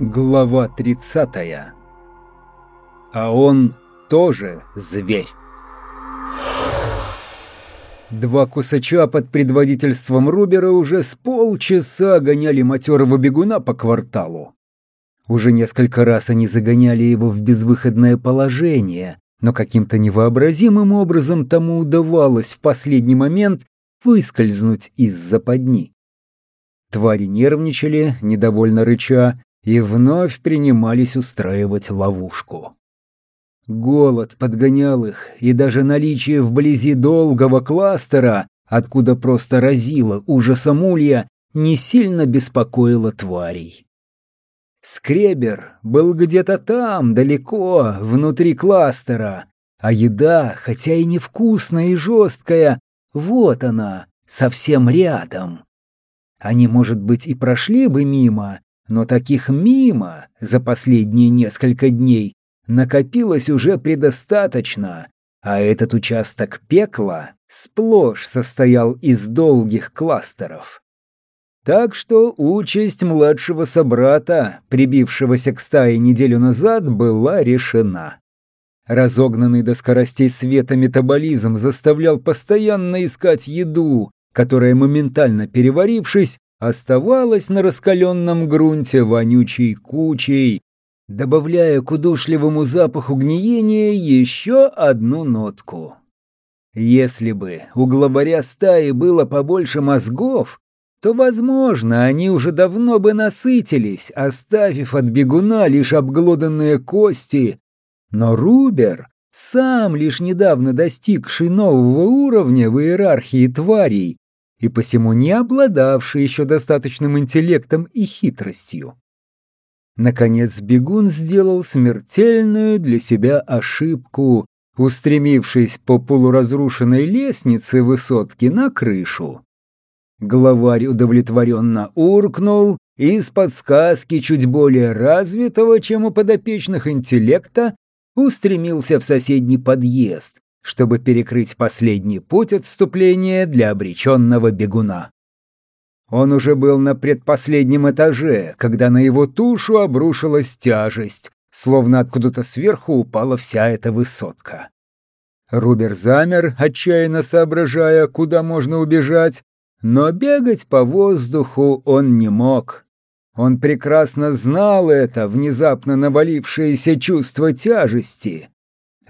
Глава 30. А он тоже зверь. Два кусача под предводительством Рубера уже с полчаса гоняли матерого бегуна по кварталу. Уже несколько раз они загоняли его в безвыходное положение, но каким-то невообразимым образом тому удавалось в последний момент выскользнуть из западни. Твари нервничали, недовольно рыча, и вновь принимались устраивать ловушку. Голод подгонял их, и даже наличие вблизи долгого кластера, откуда просто разило ужасом улья, не сильно беспокоило тварей. Скребер был где-то там, далеко, внутри кластера, а еда, хотя и невкусная и жесткая, вот она, совсем рядом. Они, может быть, и прошли бы мимо, но таких мимо за последние несколько дней накопилось уже предостаточно, а этот участок пекла сплошь состоял из долгих кластеров. Так что участь младшего собрата, прибившегося к стае неделю назад, была решена. Разогнанный до скоростей света метаболизм заставлял постоянно искать еду, которая, моментально переварившись, оставалась на раскаленном грунте вонючей кучей, добавляя к удушливому запаху гниения еще одну нотку. Если бы у главаря стаи было побольше мозгов, то, возможно, они уже давно бы насытились, оставив от бегуна лишь обглоданные кости. Но Рубер, сам лишь недавно достигший нового уровня в иерархии тварей, и посему не обладавший еще достаточным интеллектом и хитростью. Наконец бегун сделал смертельную для себя ошибку, устремившись по полуразрушенной лестнице высотки на крышу. Главарь удовлетворенно уркнул и с подсказки чуть более развитого, чем у подопечных интеллекта, устремился в соседний подъезд, чтобы перекрыть последний путь отступления для обреченного бегуна. Он уже был на предпоследнем этаже, когда на его тушу обрушилась тяжесть, словно откуда-то сверху упала вся эта высотка. Рубер замер, отчаянно соображая, куда можно убежать, но бегать по воздуху он не мог. Он прекрасно знал это внезапно навалившееся чувство тяжести,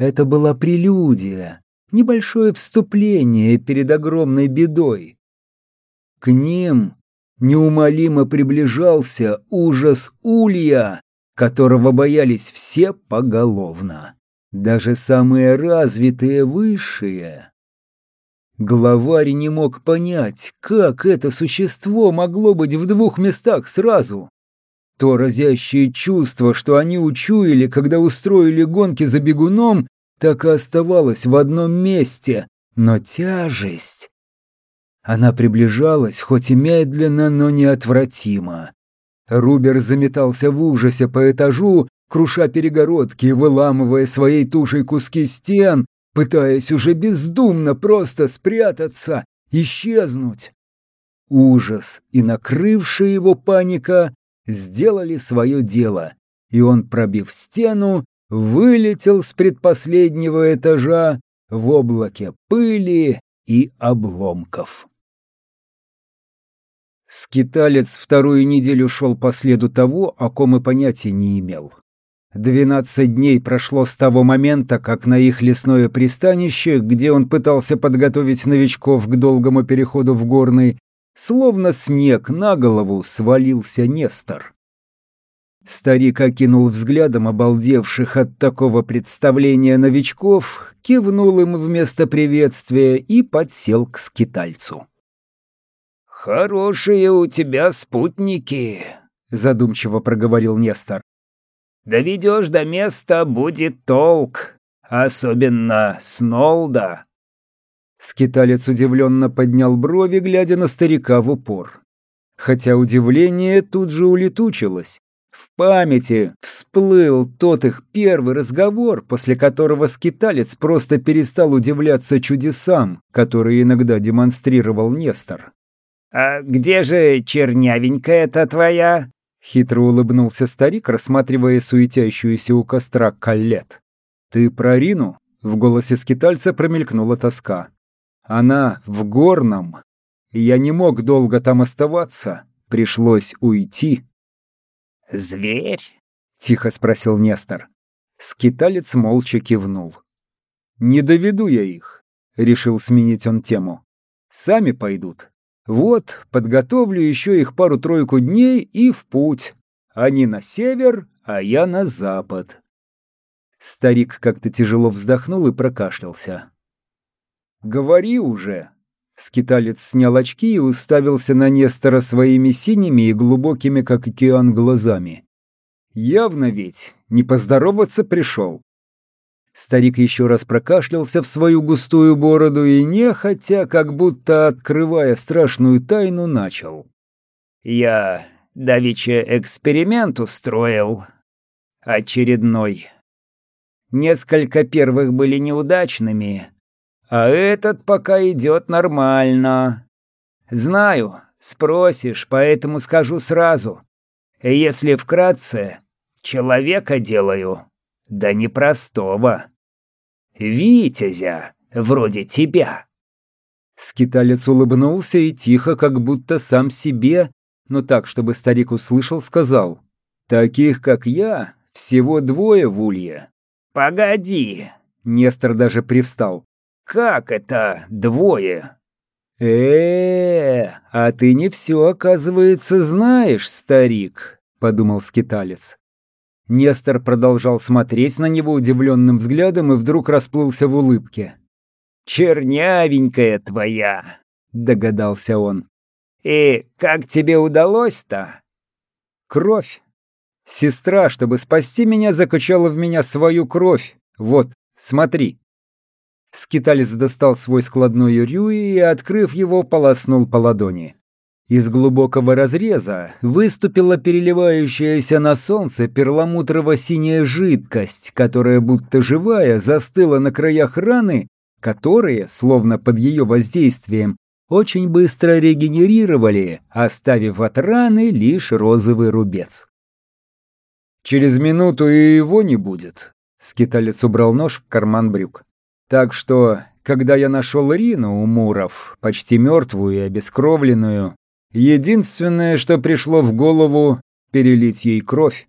это была прелюдия, небольшое вступление перед огромной бедой. К ним неумолимо приближался ужас Улья, которого боялись все поголовно, даже самые развитые высшие. Главарь не мог понять, как это существо могло быть в двух местах сразу. То разящее чувство, что они учуяли, когда устроили гонки за бегуном, так и оставалось в одном месте, но тяжесть... Она приближалась, хоть и медленно, но неотвратимо. Рубер заметался в ужасе по этажу, круша перегородки, выламывая своей тушей куски стен, пытаясь уже бездумно просто спрятаться, исчезнуть. Ужас и накрывшая его паника сделали свое дело, и он, пробив стену, вылетел с предпоследнего этажа в облаке пыли и обломков. Скиталец вторую неделю шел по следу того, о ком и понятия не имел. Двенадцать дней прошло с того момента, как на их лесное пристанище, где он пытался подготовить новичков к долгому переходу в горный, Словно снег на голову свалился Нестор. Старик окинул взглядом обалдевших от такого представления новичков, кивнул им вместо приветствия и подсел к скитальцу. «Хорошие у тебя спутники», — задумчиво проговорил Нестор. «Доведешь до места, будет толк, особенно с Нолда». Скиталец удивленно поднял брови, глядя на старика в упор. Хотя удивление тут же улетучилось. В памяти всплыл тот их первый разговор, после которого скиталец просто перестал удивляться чудесам, которые иногда демонстрировал Нестор. «А где же чернявенькая-то твоя?» Хитро улыбнулся старик, рассматривая суетящуюся у костра коллет. «Ты про Рину?» — в голосе скитальца промелькнула тоска. «Она в горном. Я не мог долго там оставаться. Пришлось уйти». «Зверь?» — тихо спросил Нестор. Скиталец молча кивнул. «Не доведу я их», — решил сменить он тему. «Сами пойдут. Вот, подготовлю еще их пару-тройку дней и в путь. Они на север, а я на запад». Старик как-то тяжело вздохнул и прокашлялся. «Говори уже!» Скиталец снял очки и уставился на Нестора своими синими и глубокими, как океан, глазами. Явно ведь не поздороваться пришел. Старик еще раз прокашлялся в свою густую бороду и нехотя, как будто открывая страшную тайну, начал. «Я давеча эксперимент устроил. Очередной. Несколько первых были неудачными, а этот пока идет нормально. Знаю, спросишь, поэтому скажу сразу. Если вкратце, человека делаю, да непростого. Витязя, вроде тебя. Скиталец улыбнулся и тихо, как будто сам себе, но так, чтобы старик услышал, сказал. «Таких, как я, всего двое в улье». «Погоди!» Нестор даже привстал. «Как это двое?» э, -э, -э а ты не все, оказывается, знаешь, старик», — подумал скиталец. Нестор продолжал смотреть на него удивленным взглядом и вдруг расплылся в улыбке. «Чернявенькая твоя», — догадался он. «И как тебе удалось-то?» «Кровь. Сестра, чтобы спасти меня, закачала в меня свою кровь. Вот, смотри». Скиталец достал свой складной рюи и, открыв его, полоснул по ладони. Из глубокого разреза выступила переливающаяся на солнце перламутрово-синяя жидкость, которая, будто живая, застыла на краях раны, которые, словно под ее воздействием, очень быстро регенерировали, оставив от раны лишь розовый рубец. «Через минуту и его не будет», — скиталец убрал нож в карман брюк. Так что, когда я нашел Рину у Муров, почти мертвую и обескровленную, единственное, что пришло в голову, перелить ей кровь.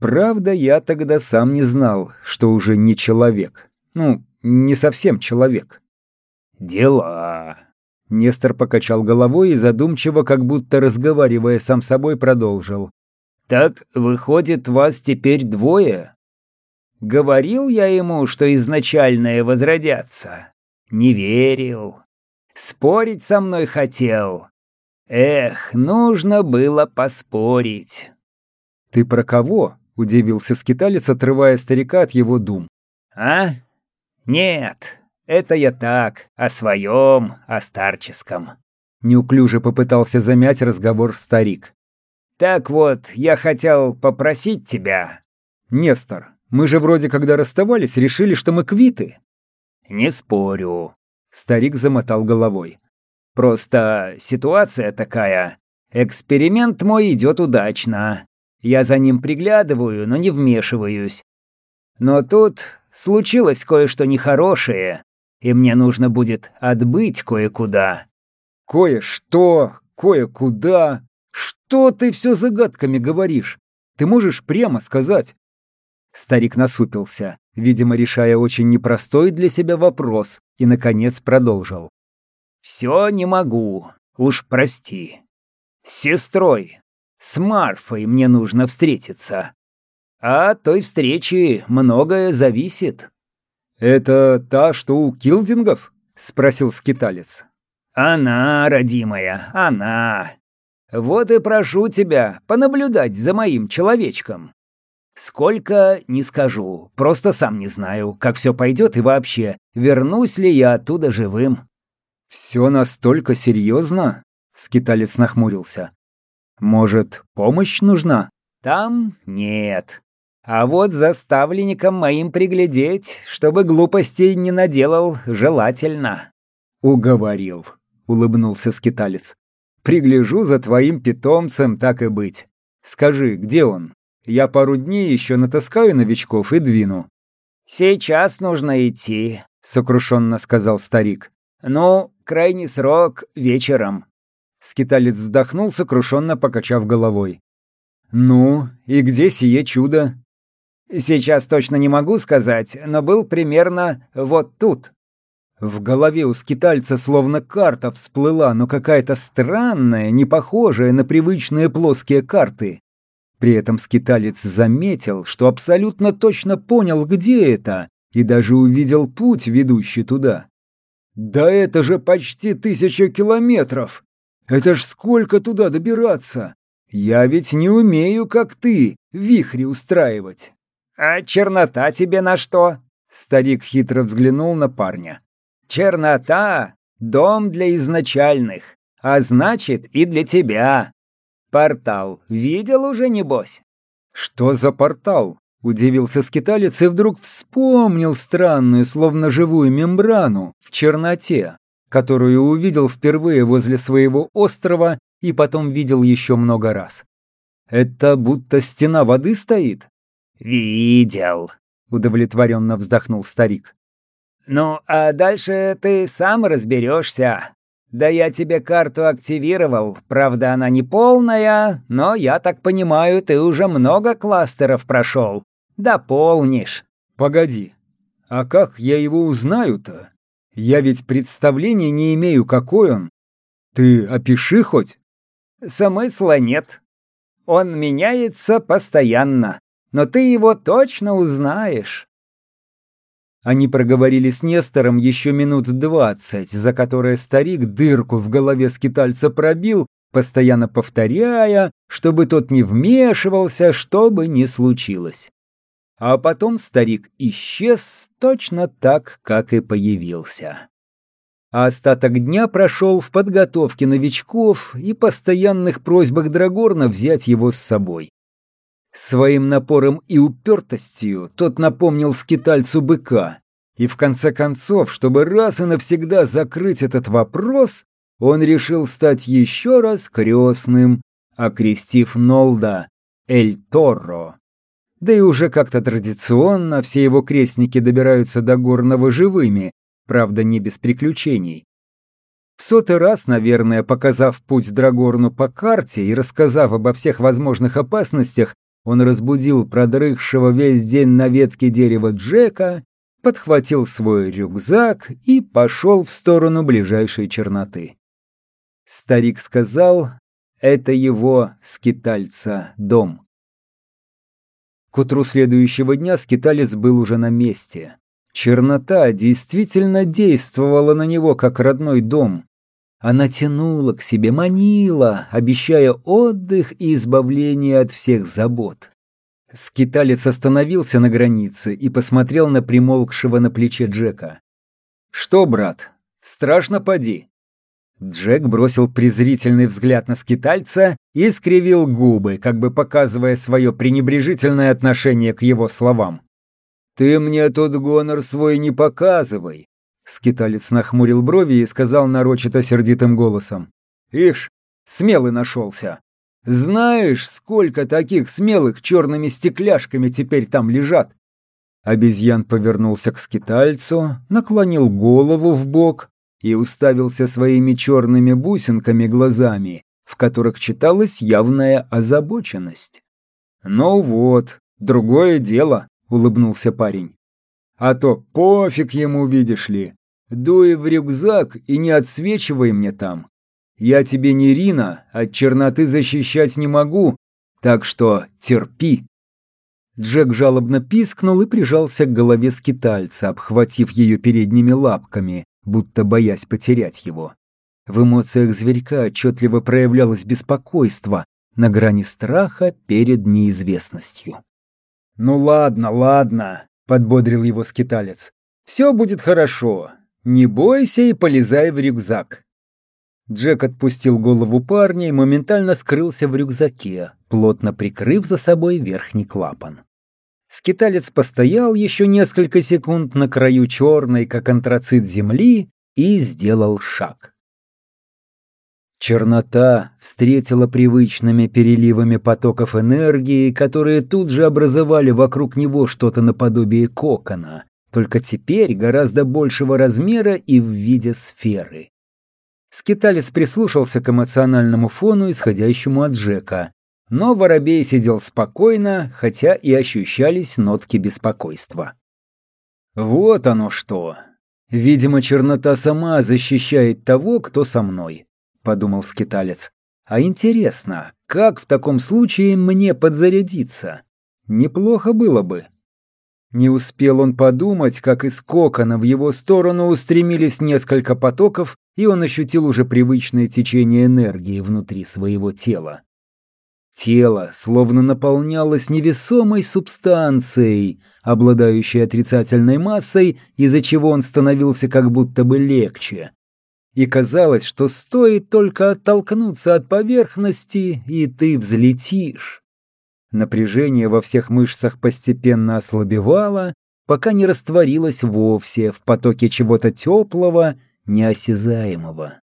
Правда, я тогда сам не знал, что уже не человек. Ну, не совсем человек. «Дела!» Нестор покачал головой и задумчиво, как будто разговаривая сам собой, продолжил. «Так, выходит, вас теперь двое?» Говорил я ему, что изначальное возродятся. Не верил. Спорить со мной хотел. Эх, нужно было поспорить. «Ты про кого?» — удивился скиталец, отрывая старика от его дум. «А? Нет, это я так, о своем, о старческом». Неуклюже попытался замять разговор старик. «Так вот, я хотел попросить тебя...» «Нестор, мы же вроде когда расставались, решили, что мы квиты». «Не спорю», — старик замотал головой. «Просто ситуация такая. Эксперимент мой идет удачно. Я за ним приглядываю, но не вмешиваюсь. Но тут случилось кое-что нехорошее, и мне нужно будет отбыть кое-куда». «Кое-что? Кое-куда? Что ты все загадками говоришь? Ты можешь прямо сказать, Старик насупился, видимо, решая очень непростой для себя вопрос, и, наконец, продолжил. «Все не могу, уж прости. С сестрой, с Марфой мне нужно встретиться. А от той встречи многое зависит». «Это та, что у Килдингов?» — спросил скиталец. «Она, родимая, она. Вот и прошу тебя понаблюдать за моим человечком. Сколько, не скажу, просто сам не знаю, как все пойдет и вообще, вернусь ли я оттуда живым. Все настолько серьезно? Скиталец нахмурился. Может, помощь нужна? Там нет. А вот заставленникам моим приглядеть, чтобы глупостей не наделал, желательно. Уговорил, улыбнулся скиталец. Пригляжу за твоим питомцем, так и быть. Скажи, где он? Я пару дней еще натаскаю новичков и двину». «Сейчас нужно идти», — сокрушенно сказал старик. «Ну, крайний срок вечером». Скиталец вздохнул, сокрушенно покачав головой. «Ну, и где сие чудо?» «Сейчас точно не могу сказать, но был примерно вот тут». В голове у скитальца словно карта всплыла, но какая-то странная, не похожая на привычные плоские карты. При этом скиталец заметил, что абсолютно точно понял, где это, и даже увидел путь, ведущий туда. «Да это же почти тысяча километров! Это ж сколько туда добираться! Я ведь не умею, как ты, вихри устраивать!» «А чернота тебе на что?» Старик хитро взглянул на парня. «Чернота — дом для изначальных, а значит и для тебя. Портал видел уже, небось?» «Что за портал?» — удивился скиталец и вдруг вспомнил странную, словно живую мембрану в черноте, которую увидел впервые возле своего острова и потом видел еще много раз. «Это будто стена воды стоит?» «Видел», — удовлетворенно вздохнул старик. «Ну, а дальше ты сам разберешься. Да я тебе карту активировал, правда, она не полная, но, я так понимаю, ты уже много кластеров прошел. Дополнишь». «Погоди, а как я его узнаю-то? Я ведь представления не имею, какой он. Ты опиши хоть». «Смысла нет. Он меняется постоянно но ты его точно узнаешь». Они проговорили с Нестором еще минут двадцать, за которые старик дырку в голове скитальца пробил, постоянно повторяя, чтобы тот не вмешивался, что бы ни случилось. А потом старик исчез точно так, как и появился. А остаток дня прошел в подготовке новичков и постоянных просьбах Драгорна взять его с собой. Своим напором и упертостью тот напомнил скитальцу быка, и в конце концов, чтобы раз и навсегда закрыть этот вопрос, он решил стать еще раз крестным, окрестив Нолда Эль Торро. Да и уже как-то традиционно все его крестники добираются до горного живыми, правда, не без приключений. В сотый раз, наверное, показав путь Драгорну по карте и рассказав обо всех возможных опасностях, он разбудил продрыхшего весь день на ветке дерева Джека, подхватил свой рюкзак и пошел в сторону ближайшей черноты. Старик сказал, это его, скитальца, дом. К утру следующего дня скиталец был уже на месте. Чернота действительно действовала на него как родной дом. Она тянула к себе, манила, обещая отдых и избавление от всех забот. Скиталец остановился на границе и посмотрел на примолкшего на плече Джека. «Что, брат, страшно поди?» Джек бросил презрительный взгляд на скитальца и скривил губы, как бы показывая свое пренебрежительное отношение к его словам. «Ты мне тут гонор свой не показывай. Скиталец нахмурил брови и сказал нарочито сердитым голосом. «Ишь, смелый нашелся. Знаешь, сколько таких смелых черными стекляшками теперь там лежат?» Обезьян повернулся к скитальцу, наклонил голову в бок и уставился своими черными бусинками глазами, в которых читалась явная озабоченность. «Ну вот, другое дело», — улыбнулся парень. «А то пофиг ему, видишь ли. Дуй в рюкзак и не отсвечивай мне там. Я тебе не Рина, от черноты защищать не могу, так что терпи». Джек жалобно пискнул и прижался к голове скитальца, обхватив ее передними лапками, будто боясь потерять его. В эмоциях зверька отчетливо проявлялось беспокойство на грани страха перед неизвестностью. «Ну ладно, ладно», — подбодрил его скиталец. «Все будет хорошо. Не бойся и полезай в рюкзак». Джек отпустил голову парня и моментально скрылся в рюкзаке, плотно прикрыв за собой верхний клапан. Скиталец постоял еще несколько секунд на краю черной, как антрацит земли, и сделал шаг. Чернота встретила привычными переливами потоков энергии, которые тут же образовали вокруг него что-то наподобие кокона, только теперь гораздо большего размера и в виде сферы. Скиталец прислушался к эмоциональному фону, исходящему от Джека, но воробей сидел спокойно, хотя и ощущались нотки беспокойства. «Вот оно что! Видимо, чернота сама защищает того, кто со мной», — подумал скиталец. «А интересно, как в таком случае мне подзарядиться? Неплохо было бы». Не успел он подумать, как из кокона в его сторону устремились несколько потоков, и он ощутил уже привычное течение энергии внутри своего тела. Тело словно наполнялось невесомой субстанцией, обладающей отрицательной массой, из-за чего он становился как будто бы легче. И казалось, что стоит только оттолкнуться от поверхности, и ты взлетишь. Напряжение во всех мышцах постепенно ослабевало, пока не растворилось вовсе в потоке чего-то теплого, неосязаемого.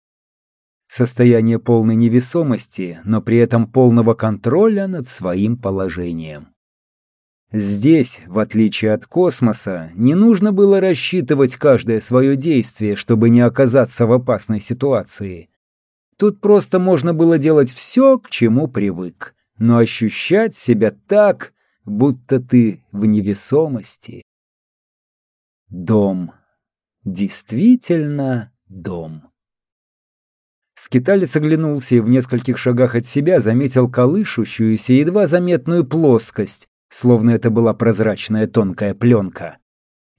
Состояние полной невесомости, но при этом полного контроля над своим положением. Здесь, в отличие от космоса, не нужно было рассчитывать каждое свое действие, чтобы не оказаться в опасной ситуации. Тут просто можно было делать все, к чему привык, но ощущать себя так, будто ты в невесомости. Дом. Действительно дом. Скиталец оглянулся и в нескольких шагах от себя заметил колышущуюся, едва заметную плоскость, словно это была прозрачная тонкая пленка.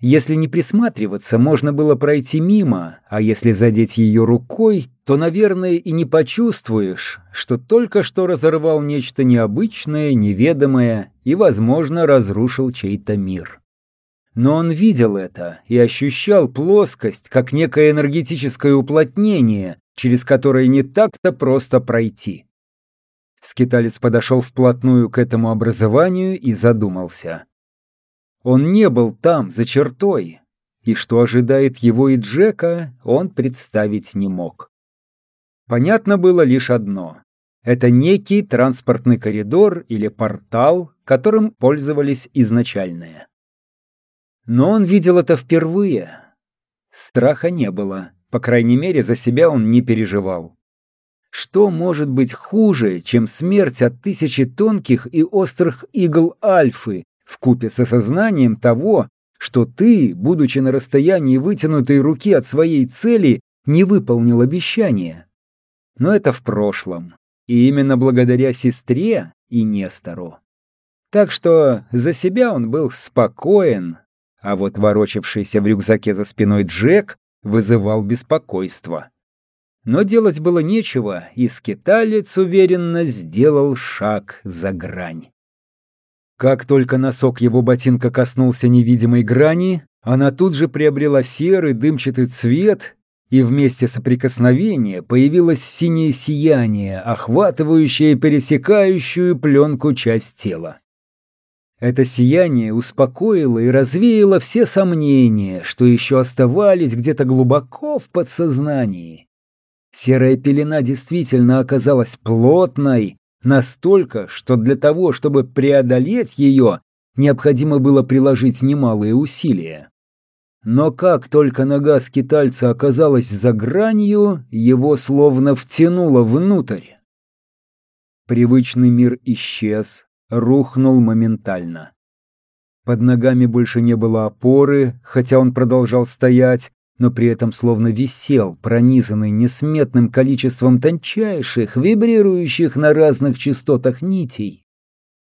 Если не присматриваться, можно было пройти мимо, а если задеть ее рукой, то, наверное, и не почувствуешь, что только что разорвал нечто необычное, неведомое и, возможно, разрушил чей-то мир. Но он видел это и ощущал плоскость, как некое энергетическое уплотнение, через которые не так-то просто пройти. Скиталец подошел вплотную к этому образованию и задумался. Он не был там, за чертой, и что ожидает его и Джека, он представить не мог. Понятно было лишь одно. Это некий транспортный коридор или портал, которым пользовались изначальные. Но он видел это впервые. Страха не было. По крайней мере, за себя он не переживал. Что может быть хуже, чем смерть от тысячи тонких и острых игл Альфы в купе с осознанием того, что ты, будучи на расстоянии вытянутой руки от своей цели, не выполнил обещание? Но это в прошлом, и именно благодаря сестре и Нестору. Так что за себя он был спокоен, а вот ворочавшийся в рюкзаке за спиной Джек вызывал беспокойство. Но делать было нечего, и скиталец уверенно сделал шаг за грань. Как только носок его ботинка коснулся невидимой грани, она тут же приобрела серый дымчатый цвет, и вместе соприкосновения появилось синее сияние, охватывающее пересекающую пленку часть тела. Это сияние успокоило и развеяло все сомнения, что еще оставались где-то глубоко в подсознании. Серая пелена действительно оказалась плотной, настолько, что для того, чтобы преодолеть ее, необходимо было приложить немалые усилия. Но как только нога скитальца оказалась за гранью, его словно втянуло внутрь. Привычный мир исчез, рухнул моментально. Под ногами больше не было опоры, хотя он продолжал стоять, но при этом словно висел, пронизанный несметным количеством тончайших, вибрирующих на разных частотах нитей.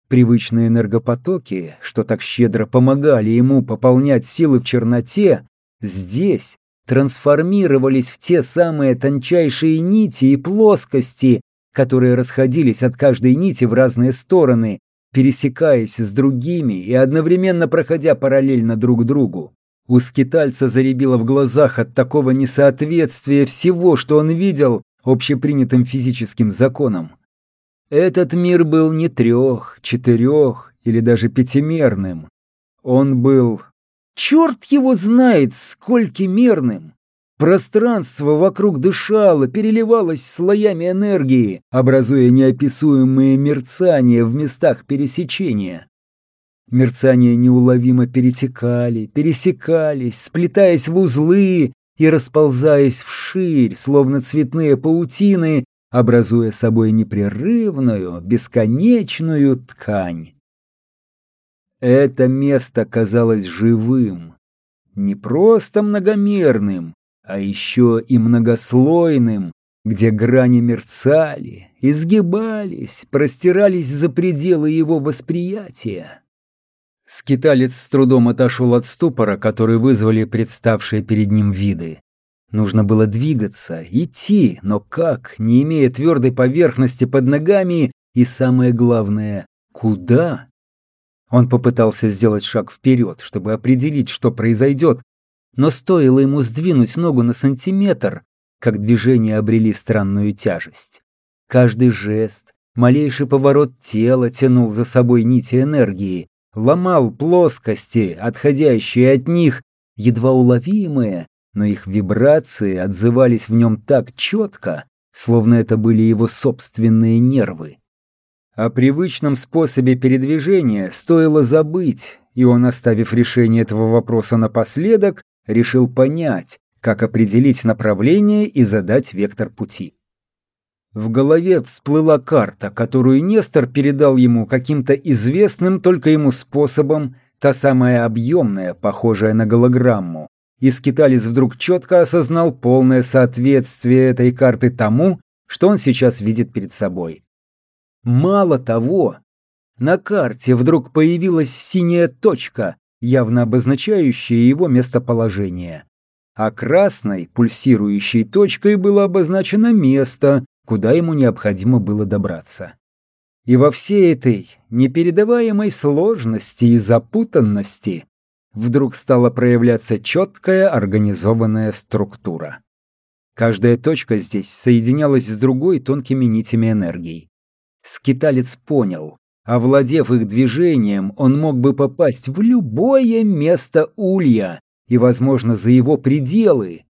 Привычные энергопотоки, что так щедро помогали ему пополнять силы в черноте, здесь трансформировались в те самые тончайшие нити и плоскости, которые расходились от каждой нити в разные стороны, пересекаясь с другими и одновременно проходя параллельно друг другу. У скитальца заребило в глазах от такого несоответствия всего, что он видел общепринятым физическим законам. Этот мир был не трех, четырех или даже пятимерным. Он был... Черт его знает, сколькимерным! Пространство вокруг дышало, переливалось слоями энергии, образуя неописуемые мерцания в местах пересечения. Мерцания неуловимо перетекали, пересекались, сплетаясь в узлы и расползаясь вширь, словно цветные паутины, образуя собой непрерывную, бесконечную ткань. Это место казалось живым, не просто многомерным, а еще и многослойным, где грани мерцали, изгибались, простирались за пределы его восприятия. Скиталец с трудом отошел от ступора, который вызвали представшие перед ним виды. Нужно было двигаться, идти, но как, не имея твердой поверхности под ногами, и самое главное, куда? Он попытался сделать шаг вперед, чтобы определить, что произойдет, но стоило ему сдвинуть ногу на сантиметр, как движения обрели странную тяжесть. Каждый жест, малейший поворот тела тянул за собой нити энергии, ломал плоскости, отходящие от них, едва уловимые, но их вибрации отзывались в нем так четко, словно это были его собственные нервы. О привычном способе передвижения стоило забыть, и он, оставив решение этого вопроса напоследок, решил понять, как определить направление и задать вектор пути. В голове всплыла карта, которую Нестор передал ему каким-то известным только ему способом, та самая объемная, похожая на голограмму, и скиталец вдруг четко осознал полное соответствие этой карты тому, что он сейчас видит перед собой. Мало того, на карте вдруг появилась синяя точка, явно обозначающая его местоположение. А красной, пульсирующей точкой было обозначено место, куда ему необходимо было добраться. И во всей этой непередаваемой сложности и запутанности вдруг стала проявляться четкая организованная структура. Каждая точка здесь соединялась с другой тонкими нитями энергии. Скиталец понял, овладев их движением, он мог бы попасть в любое место улья и, возможно, за его пределы.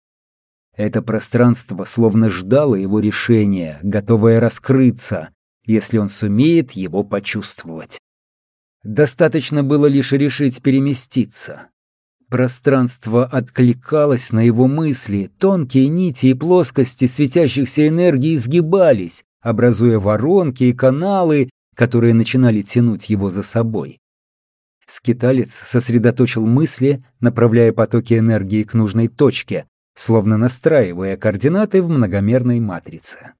Это пространство словно ждало его решения, готовое раскрыться, если он сумеет его почувствовать. Достаточно было лишь решить переместиться. Пространство откликалось на его мысли, тонкие нити и плоскости светящихся энергий изгибались, образуя воронки и каналы, которые начинали тянуть его за собой. Скиталец сосредоточил мысли, направляя потоки энергии к нужной точке, словно настраивая координаты в многомерной матрице.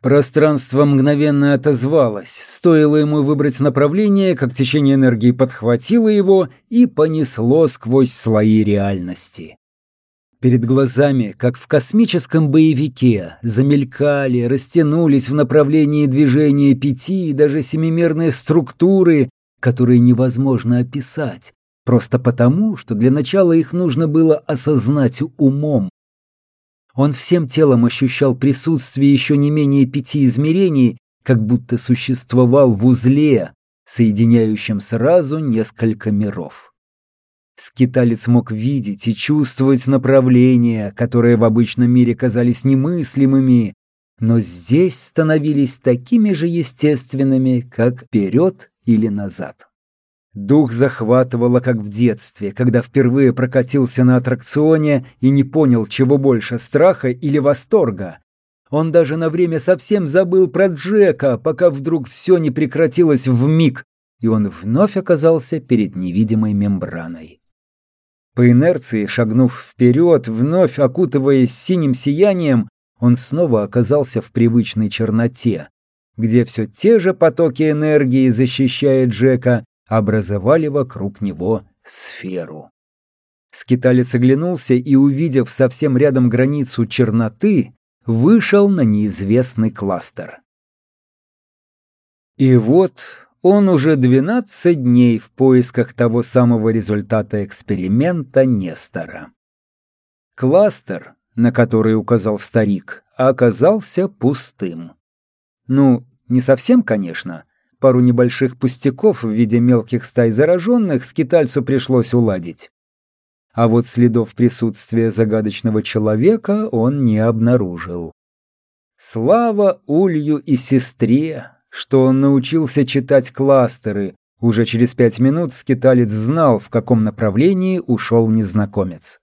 Пространство мгновенно отозвалось, стоило ему выбрать направление, как течение энергии подхватило его и понесло сквозь слои реальности. Перед глазами, как в космическом боевике, замелькали, растянулись в направлении движения пяти и даже семимерные структуры, которые невозможно описать, просто потому, что для начала их нужно было осознать умом. Он всем телом ощущал присутствие еще не менее пяти измерений, как будто существовал в узле, соединяющем сразу несколько миров. Скиталец мог видеть и чувствовать направления, которые в обычном мире казались немыслимыми, но здесь становились такими же естественными, как вперед или назад. Дух захватывало, как в детстве, когда впервые прокатился на аттракционе и не понял, чего больше, страха или восторга. Он даже на время совсем забыл про Джека, пока вдруг все не прекратилось в миг, и он вновь оказался перед невидимой мембраной. По инерции, шагнув вперед, вновь окутываясь синим сиянием, он снова оказался в привычной черноте, где все те же потоки энергии, защищая Джека, образовали вокруг него сферу. Скиталец оглянулся и, увидев совсем рядом границу черноты, вышел на неизвестный кластер. И вот он уже 12 дней в поисках того самого результата эксперимента Нестора. Кластер, на который указал старик, оказался пустым. Ну, не совсем, конечно, Пару небольших пустяков в виде мелких стай зараженных скитальцу пришлось уладить. а вот следов присутствия загадочного человека он не обнаружил. Слава Улью и сестре, что он научился читать кластеры. Уже через пять минут скиталец знал, в каком направлении ушел незнакомец.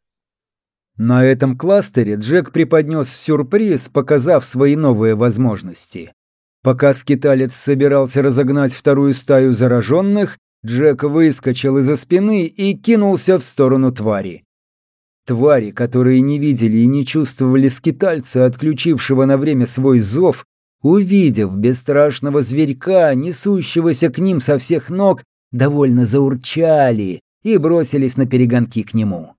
На этом кластере Джек преподнес сюрприз, показав свои новые возможности. Пока скиталец собирался разогнать вторую стаю зараженных, Джек выскочил из-за спины и кинулся в сторону твари. Твари, которые не видели и не чувствовали скитальца, отключившего на время свой зов, увидев бесстрашного зверька, несущегося к ним со всех ног, довольно заурчали и бросились на перегонки к нему.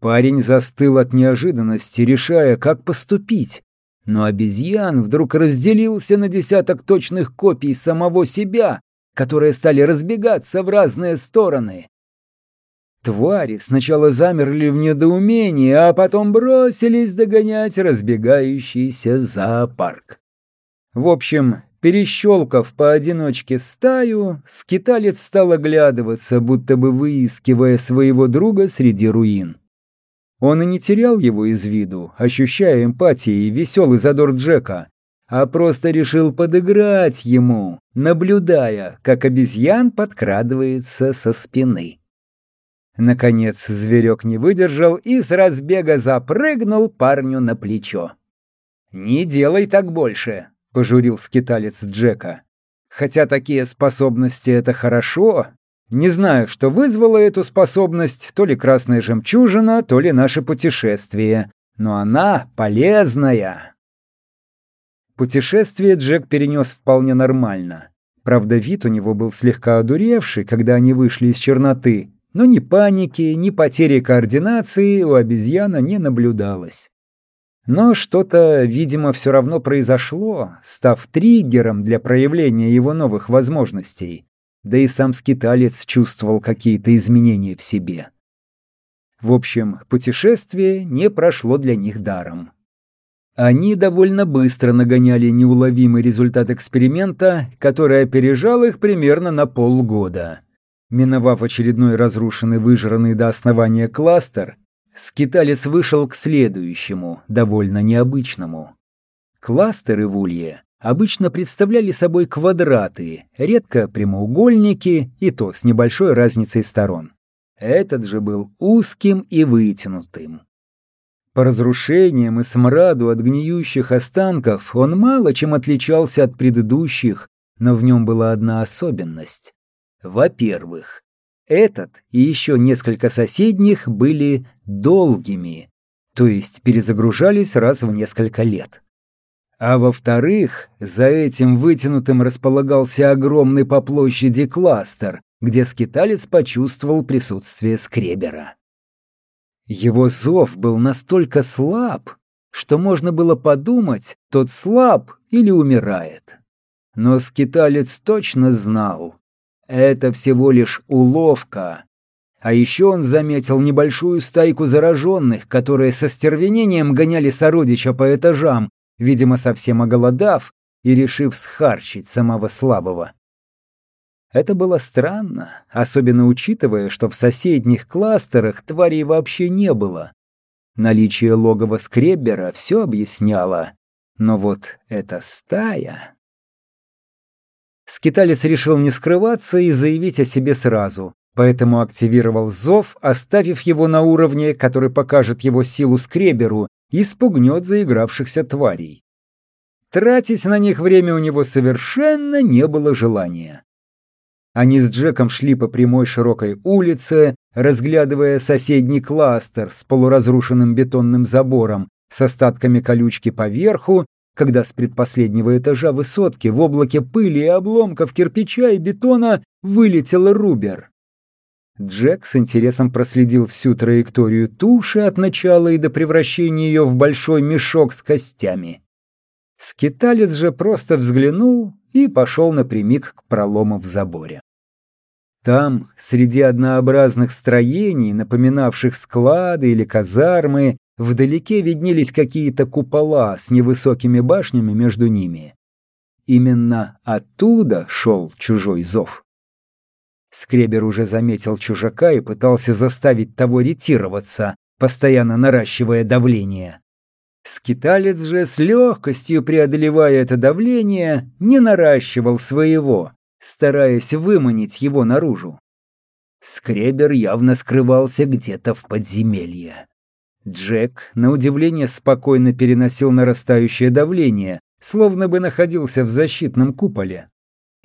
Парень застыл от неожиданности, решая, как поступить. Но обезьян вдруг разделился на десяток точных копий самого себя, которые стали разбегаться в разные стороны. Твари сначала замерли в недоумении, а потом бросились догонять разбегающийся зоопарк. В общем, перещелкав поодиночке стаю, скиталец стал оглядываться, будто бы выискивая своего друга среди руин. Он и не терял его из виду, ощущая эмпатии и веселый задор Джека, а просто решил подыграть ему, наблюдая, как обезьян подкрадывается со спины. Наконец зверек не выдержал и с разбега запрыгнул парню на плечо. «Не делай так больше», — пожурил скиталец Джека. «Хотя такие способности — это хорошо. Не знаю, что вызвало эту способность, то ли красная жемчужина, то ли наше путешествие. Но она полезная». Путешествие Джек перенес вполне нормально. Правда, вид у него был слегка одуревший, когда они вышли из черноты, но ни паники, ни потери координации у обезьяна не наблюдалось. Но что-то, видимо, все равно произошло, став триггером для проявления его новых возможностей. Да и сам скиталец чувствовал какие-то изменения в себе. В общем, путешествие не прошло для них даром. Они довольно быстро нагоняли неуловимый результат эксперимента, который опережал их примерно на полгода. Миновав очередной разрушенный, выжранный до основания кластер, скиталец вышел к следующему, довольно необычному. Кластеры в Улье обычно представляли собой квадраты, редко прямоугольники, и то с небольшой разницей сторон. Этот же был узким и вытянутым. По разрушениям и смраду от гниющих останков он мало чем отличался от предыдущих, но в нем была одна особенность. Во-первых, этот и еще несколько соседних были долгими, то есть перезагружались раз в несколько лет. А во-вторых, за этим вытянутым располагался огромный по площади кластер, где скиталец почувствовал присутствие скребера. Его зов был настолько слаб, что можно было подумать, тот слаб или умирает. Но скиталец точно знал, это всего лишь уловка. А еще он заметил небольшую стайку зараженных, которые со стервенением гоняли сородича по этажам, видимо, совсем оголодав и решив схарчить самого слабого. Это было странно, особенно учитывая, что в соседних кластерах тварей вообще не было. Наличие логова скреббера все объясняло. Но вот эта стая... Скиталец решил не скрываться и заявить о себе сразу, поэтому активировал зов, оставив его на уровне, который покажет его силу скреберу и спугнет заигравшихся тварей. Тратить на них время у него совершенно не было желания. Они с Джеком шли по прямой широкой улице, разглядывая соседний кластер с полуразрушенным бетонным забором, с остатками колючки поверху когда с предпоследнего этажа высотки в облаке пыли и обломков кирпича и бетона вылетел Рубер. Джек с интересом проследил всю траекторию туши от начала и до превращения ее в большой мешок с костями. Скиталец же просто взглянул и пошел напрямик к пролому в заборе. Там, среди однообразных строений, напоминавших склады или казармы, Вдалеке виднелись какие-то купола с невысокими башнями между ними. Именно оттуда шел чужой зов. Скребер уже заметил чужака и пытался заставить того ретироваться, постоянно наращивая давление. Скиталец же с легкостью преодолевая это давление, не наращивал своего, стараясь выманить его наружу. Скребер явно скрывался где-то в подземелье. Джек, на удивление, спокойно переносил нарастающее давление, словно бы находился в защитном куполе.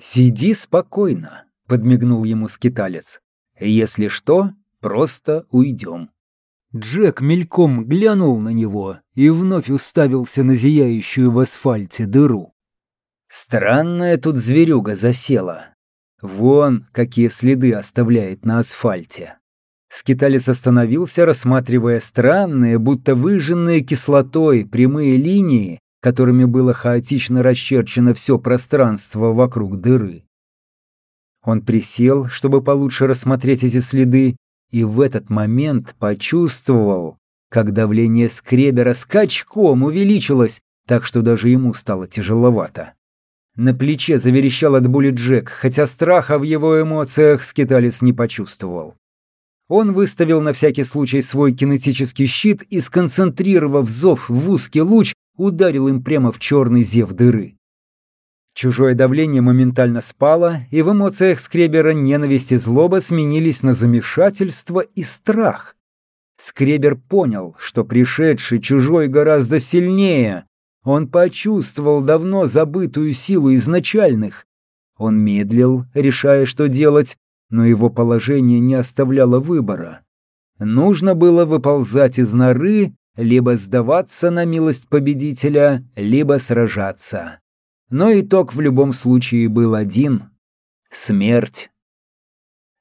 «Сиди спокойно», — подмигнул ему скиталец. «Если что, просто уйдем». Джек мельком глянул на него и вновь уставился на зияющую в асфальте дыру. Странная тут зверюга засела. Вон, какие следы оставляет на асфальте. Скиталец остановился, рассматривая странные, будто выжженные кислотой прямые линии, которыми было хаотично расчерчено все пространство вокруг дыры. Он присел, чтобы получше рассмотреть эти следы, и в этот момент почувствовал, как давление скребера скачком увеличилось, так что даже ему стало тяжеловато. На плече заверещал от боли Джек, хотя страха в его эмоциях скиталец не почувствовал. Он выставил на всякий случай свой кинетический щит и, сконцентрировав зов в узкий луч, ударил им прямо в черный зев дыры. Чужое давление моментально спало, и в эмоциях Скребера ненависть и злоба сменились на замешательство и страх. Скребер понял, что пришедший чужой гораздо сильнее. Он почувствовал давно забытую силу изначальных. Он медлил, решая, что делать, но его положение не оставляло выбора. Нужно было выползать из норы, либо сдаваться на милость победителя, либо сражаться. Но итог в любом случае был один — смерть.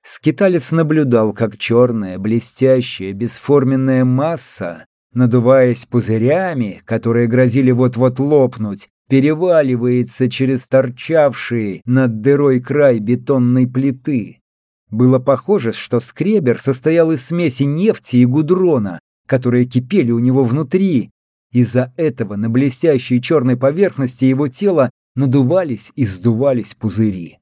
Скиталец наблюдал, как черная, блестящая, бесформенная масса, надуваясь пузырями, которые грозили вот-вот лопнуть, переваливается через торчавший над дырой край бетонной плиты. Было похоже, что скребер состоял из смеси нефти и гудрона, которые кипели у него внутри. Из-за этого на блестящей черной поверхности его тела надувались и сдувались пузыри.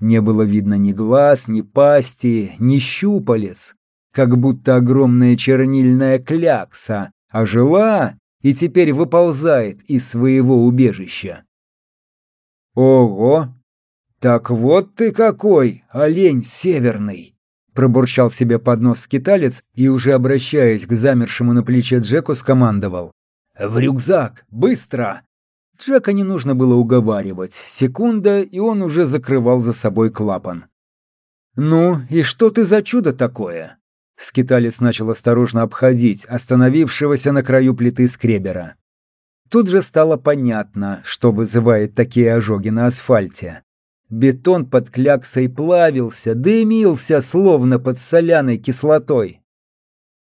Не было видно ни глаз, ни пасти, ни щупалец, как будто огромная чернильная клякса ожила и теперь выползает из своего убежища. «Ого!» «Так вот ты какой, олень северный!» Пробурчал себе под нос скиталец и, уже обращаясь к замершему на плече Джеку, скомандовал. «В рюкзак! Быстро!» Джека не нужно было уговаривать. Секунда, и он уже закрывал за собой клапан. «Ну, и что ты за чудо такое?» Скиталец начал осторожно обходить остановившегося на краю плиты скребера. Тут же стало понятно, что вызывает такие ожоги на асфальте. Бетон под кляксой плавился, дымился, словно под соляной кислотой.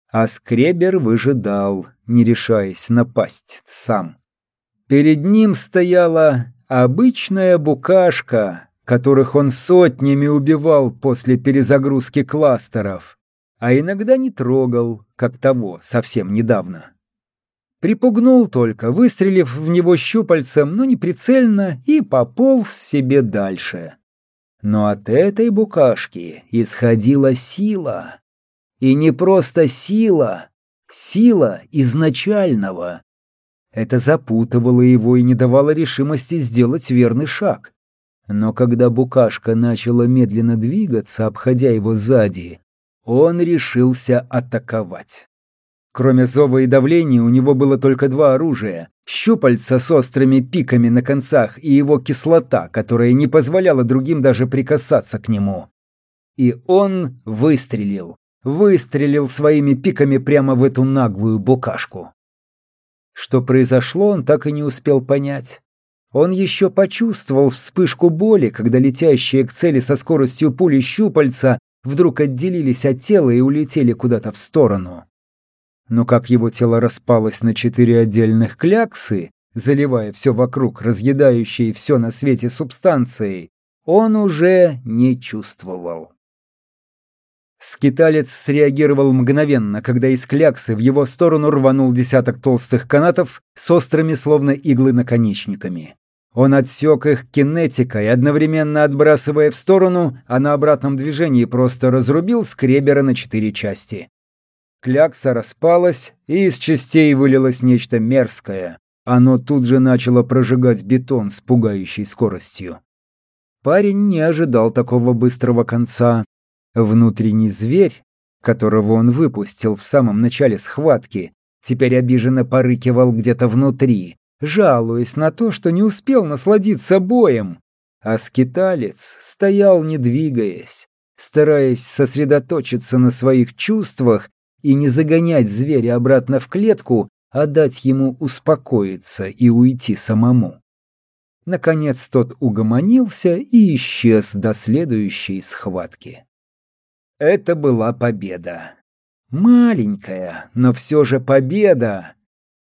А скребер выжидал, не решаясь напасть сам. Перед ним стояла обычная букашка, которых он сотнями убивал после перезагрузки кластеров, а иногда не трогал, как того совсем недавно. Припугнул только, выстрелив в него щупальцем, но не прицельно, и пополз себе дальше. Но от этой букашки исходила сила. И не просто сила, сила изначального. Это запутывало его и не давало решимости сделать верный шаг. Но когда букашка начала медленно двигаться, обходя его сзади, он решился атаковать. Кроме зова и давления у него было только два оружия. Щупальца с острыми пиками на концах и его кислота, которая не позволяла другим даже прикасаться к нему. И он выстрелил. Выстрелил своими пиками прямо в эту наглую букашку. Что произошло, он так и не успел понять. Он еще почувствовал вспышку боли, когда летящие к цели со скоростью пули щупальца вдруг отделились от тела и улетели куда-то в сторону но как его тело распалось на четыре отдельных кляксы, заливая все вокруг, разъедающей все на свете субстанцией, он уже не чувствовал. Скиталец среагировал мгновенно, когда из кляксы в его сторону рванул десяток толстых канатов с острыми, словно иглы, наконечниками. Он отсек их кинетикой, одновременно отбрасывая в сторону, а на обратном движении просто разрубил скребера на четыре части. Клякса распалась, и из частей вылилось нечто мерзкое. Оно тут же начало прожигать бетон с пугающей скоростью. Парень не ожидал такого быстрого конца. Внутренний зверь, которого он выпустил в самом начале схватки, теперь обиженно порыкивал где-то внутри, жалуясь на то, что не успел насладиться боем. А скиталец стоял, не двигаясь, стараясь сосредоточиться на своих чувствах и не загонять зверя обратно в клетку, а дать ему успокоиться и уйти самому. Наконец тот угомонился и исчез до следующей схватки. Это была победа. Маленькая, но все же победа.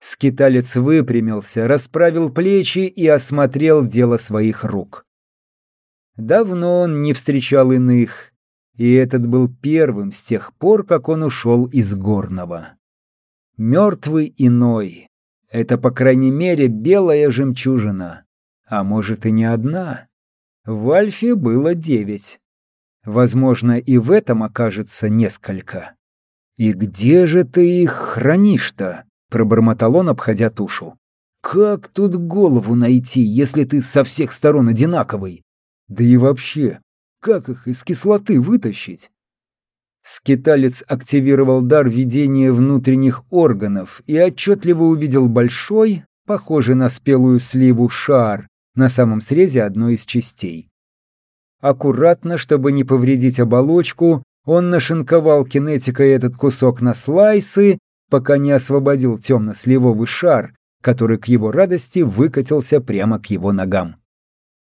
Скиталец выпрямился, расправил плечи и осмотрел дело своих рук. Давно он не встречал иных, и этот был первым с тех пор, как он ушел из Горного. Мертвый иной — это, по крайней мере, белая жемчужина, а может и не одна. В Альфе было девять. Возможно, и в этом окажется несколько. «И где же ты их хранишь-то?» пробормотал он, обходя тушу. «Как тут голову найти, если ты со всех сторон одинаковый? Да и вообще, как их из кислоты вытащить?» Скиталец активировал дар видения внутренних органов и отчетливо увидел большой, похожий на спелую сливу, шар на самом срезе одной из частей. Аккуратно, чтобы не повредить оболочку, он нашинковал кинетикой этот кусок на слайсы пока не освободил темно-сливовый шар, который к его радости выкатился прямо к его ногам.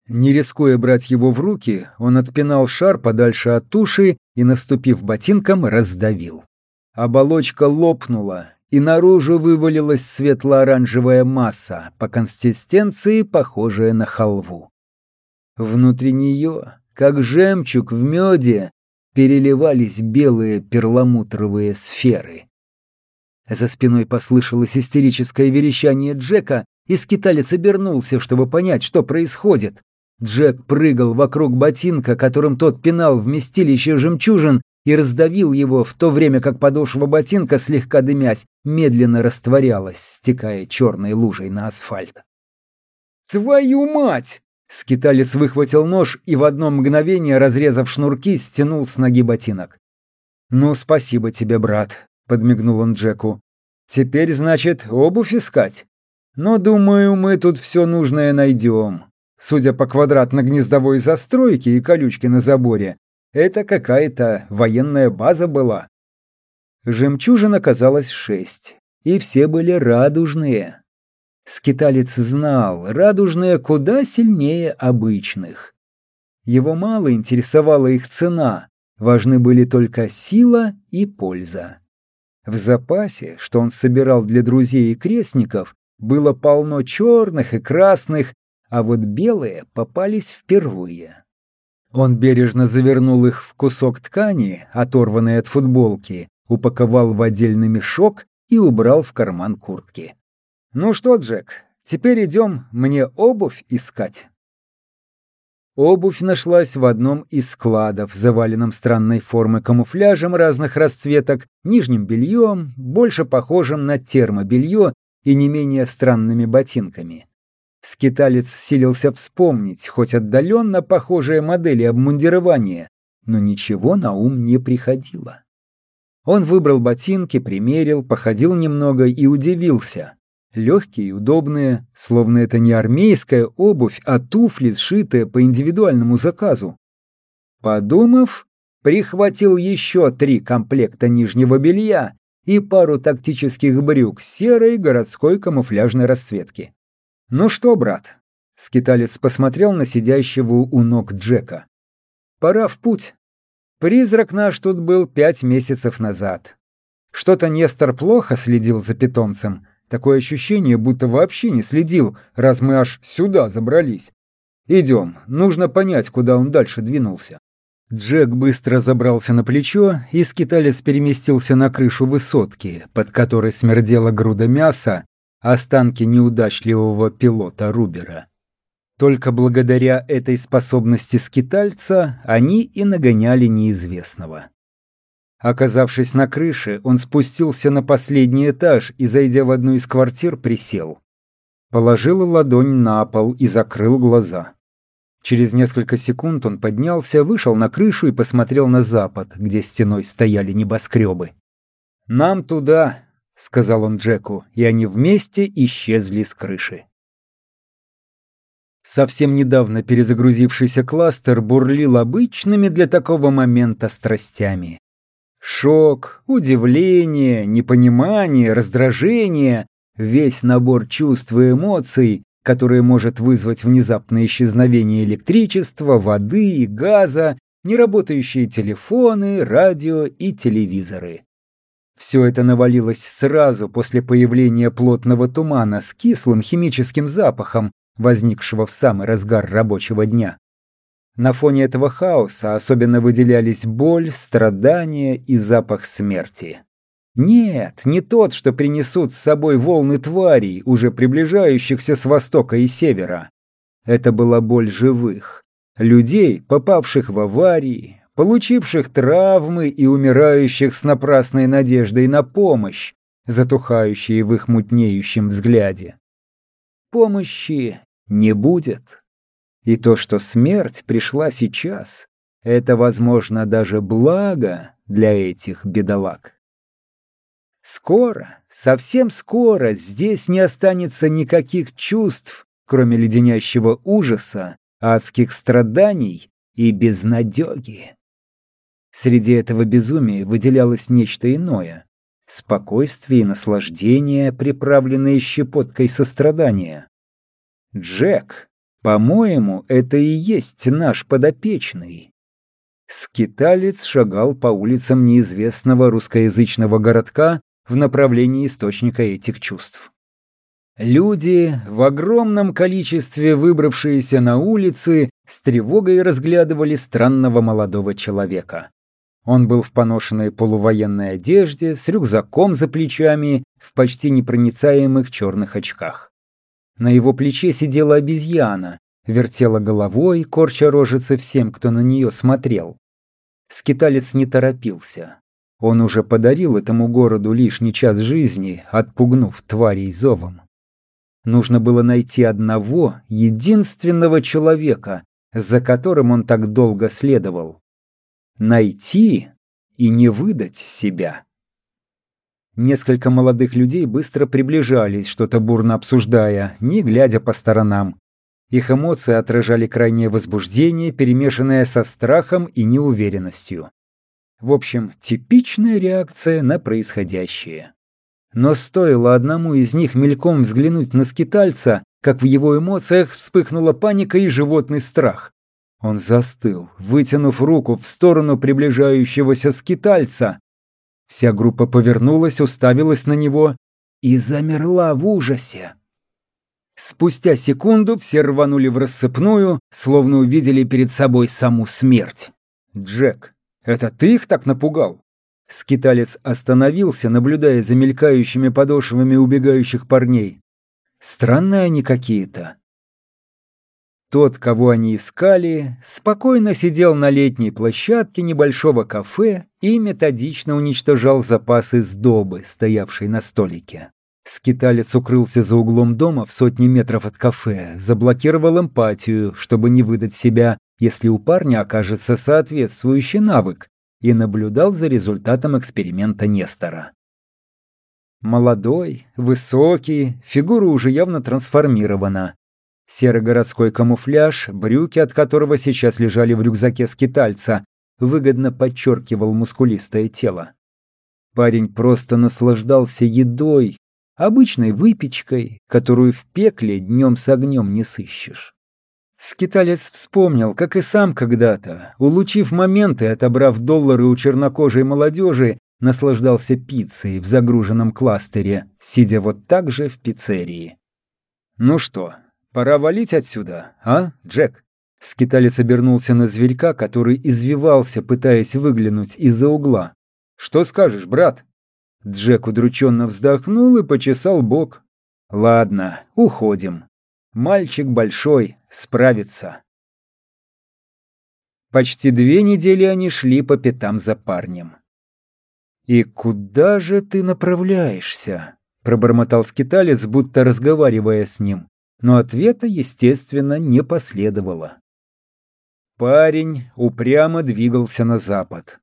Не рискуя брать его в руки, он отпинал шар подальше от туши и, наступив ботинком, раздавил. Оболочка лопнула, и наружу вывалилась светло-оранжевая масса, по консистенции похожая на халву. Внутри нее, как жемчуг в меде, переливались белые перламутровые сферы. За спиной послышалось истерическое верещание Джека, и скиталец обернулся, чтобы понять, что происходит. Джек прыгал вокруг ботинка, которым тот пинал вместилище жемчужин, и раздавил его, в то время как подошва ботинка, слегка дымясь, медленно растворялась, стекая черной лужей на асфальт. «Твою мать!» Скиталец выхватил нож и в одно мгновение, разрезав шнурки, стянул с ноги ботинок. «Ну, спасибо тебе, брат», — подмигнул он Джеку. «Теперь, значит, обувь искать? Но, думаю, мы тут все нужное найдем. Судя по квадратно-гнездовой застройке и колючке на заборе, это какая-то военная база была». Жемчужин оказалось шесть, и все были радужные. Скиталец знал, радужные куда сильнее обычных. Его мало интересовала их цена, важны были только сила и польза. В запасе, что он собирал для друзей и крестников, было полно черных и красных, а вот белые попались впервые. Он бережно завернул их в кусок ткани, оторванный от футболки, упаковал в отдельный мешок и убрал в карман куртки. «Ну что, Джек, теперь идем мне обувь искать». Обувь нашлась в одном из складов, заваленном странной формы камуфляжем разных расцветок, нижним бельем, больше похожим на термобелье и не менее странными ботинками. Скиталец силился вспомнить, хоть отдаленно похожие модели обмундирования, но ничего на ум не приходило. Он выбрал ботинки, примерил, походил немного и удивился. Легкие и удобные, словно это не армейская обувь, а туфли, сшитые по индивидуальному заказу. Подумав, прихватил еще три комплекта нижнего белья и пару тактических брюк серой городской камуфляжной расцветки. «Ну что, брат?» — скиталец посмотрел на сидящего у ног Джека. «Пора в путь. Призрак наш тут был пять месяцев назад. Что-то Нестор плохо следил за питомцем, Такое ощущение, будто вообще не следил, раз мы аж сюда забрались. Идем, нужно понять, куда он дальше двинулся. Джек быстро забрался на плечо, и скиталец переместился на крышу высотки, под которой смердела груда мяса, останки неудачливого пилота Рубера. Только благодаря этой способности скитальца они и нагоняли неизвестного. Оказавшись на крыше, он спустился на последний этаж и, зайдя в одну из квартир, присел. Положил ладонь на пол и закрыл глаза. Через несколько секунд он поднялся, вышел на крышу и посмотрел на запад, где стеной стояли небоскребы. «Нам туда», — сказал он Джеку, и они вместе исчезли с крыши. Совсем недавно перезагрузившийся кластер бурлил обычными для такого момента страстями. Шок, удивление, непонимание, раздражение — весь набор чувств и эмоций, которые может вызвать внезапное исчезновение электричества, воды и газа, неработающие телефоны, радио и телевизоры. Все это навалилось сразу после появления плотного тумана с кислым химическим запахом, возникшего в самый разгар рабочего дня. На фоне этого хаоса особенно выделялись боль, страдания и запах смерти. Нет, не тот, что принесут с собой волны тварей, уже приближающихся с востока и севера. Это была боль живых, людей, попавших в аварии, получивших травмы и умирающих с напрасной надеждой на помощь, затухающие в их мутнеющем взгляде. Помощи не будет. И то, что смерть пришла сейчас, это, возможно, даже благо для этих бедолаг. Скоро, совсем скоро здесь не останется никаких чувств, кроме леденящего ужаса, адских страданий и безнадёги. Среди этого безумия выделялось нечто иное — спокойствие и наслаждение, приправленные щепоткой сострадания. Джек, по-моему, это и есть наш подопечный. Скиталец шагал по улицам неизвестного русскоязычного городка в направлении источника этих чувств. Люди, в огромном количестве выбравшиеся на улицы, с тревогой разглядывали странного молодого человека. Он был в поношенной полувоенной одежде, с рюкзаком за плечами, в почти непроницаемых черных очках. На его плече сидела обезьяна, вертела головой, корча рожицы всем, кто на нее смотрел. Скиталец не торопился. Он уже подарил этому городу лишний час жизни, отпугнув тварей зовом. Нужно было найти одного, единственного человека, за которым он так долго следовал. Найти и не выдать себя. Несколько молодых людей быстро приближались, что-то бурно обсуждая, не глядя по сторонам. Их эмоции отражали крайнее возбуждение, перемешанное со страхом и неуверенностью. В общем, типичная реакция на происходящее. Но стоило одному из них мельком взглянуть на скитальца, как в его эмоциях вспыхнула паника и животный страх. Он застыл, вытянув руку в сторону приближающегося скитальца, Вся группа повернулась, уставилась на него и замерла в ужасе. Спустя секунду все рванули в рассыпную, словно увидели перед собой саму смерть. «Джек, это ты их так напугал?» Скиталец остановился, наблюдая за мелькающими подошвами убегающих парней. «Странные они какие-то. Тот, кого они искали, спокойно сидел на летней площадке небольшого кафе и методично уничтожал запасы сдобы, стоявшей на столике. Скиталец укрылся за углом дома в сотни метров от кафе, заблокировал эмпатию, чтобы не выдать себя, если у парня окажется соответствующий навык, и наблюдал за результатом эксперимента Нестора. Молодой, высокий, фигура уже явно трансформирована, Серо-городской камуфляж, брюки от которого сейчас лежали в рюкзаке скитальца, выгодно подчеркивал мускулистое тело. Парень просто наслаждался едой, обычной выпечкой, которую в пекле днем с огнем не сыщешь. Скиталец вспомнил, как и сам когда-то, улучив моменты отобрав доллары у чернокожей молодежи, наслаждался пиццей в загруженном кластере, сидя вот так же в пиццерии. Ну что, Пора валить отсюда, а, Джек?» Скиталец обернулся на зверька, который извивался, пытаясь выглянуть из-за угла. «Что скажешь, брат?» Джек удрученно вздохнул и почесал бок. «Ладно, уходим. Мальчик большой, справится. Почти две недели они шли по пятам за парнем. «И куда же ты направляешься?» – пробормотал скиталец, будто разговаривая с ним. Но ответа, естественно, не последовало. Парень упрямо двигался на запад.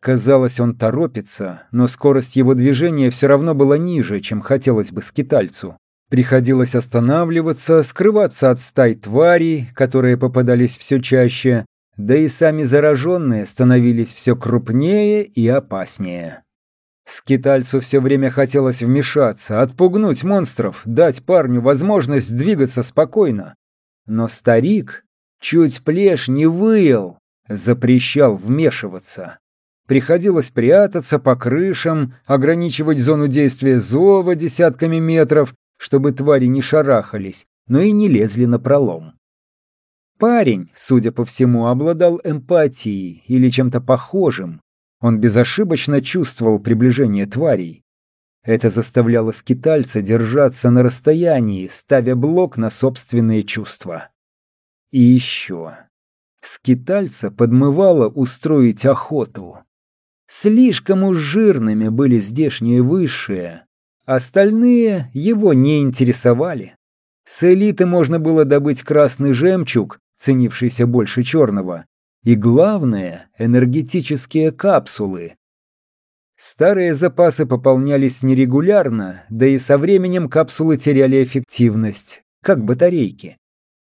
Казалось, он торопится, но скорость его движения все равно была ниже, чем хотелось бы скитальцу. Приходилось останавливаться, скрываться от стай тварей, которые попадались все чаще, да и сами зараженные становились все крупнее и опаснее. Скитальцу все время хотелось вмешаться, отпугнуть монстров, дать парню возможность двигаться спокойно. Но старик чуть плешь не выел, запрещал вмешиваться. Приходилось прятаться по крышам, ограничивать зону действия зова десятками метров, чтобы твари не шарахались, но и не лезли на пролом. Парень, судя по всему, обладал эмпатией или чем-то похожим, он безошибочно чувствовал приближение тварей. Это заставляло скитальца держаться на расстоянии, ставя блок на собственные чувства. И еще. Скитальца подмывало устроить охоту. Слишком уж жирными были здешние высшие. Остальные его не интересовали. С элиты можно было добыть красный жемчуг, ценившийся больше черного, и главное – энергетические капсулы. Старые запасы пополнялись нерегулярно, да и со временем капсулы теряли эффективность, как батарейки.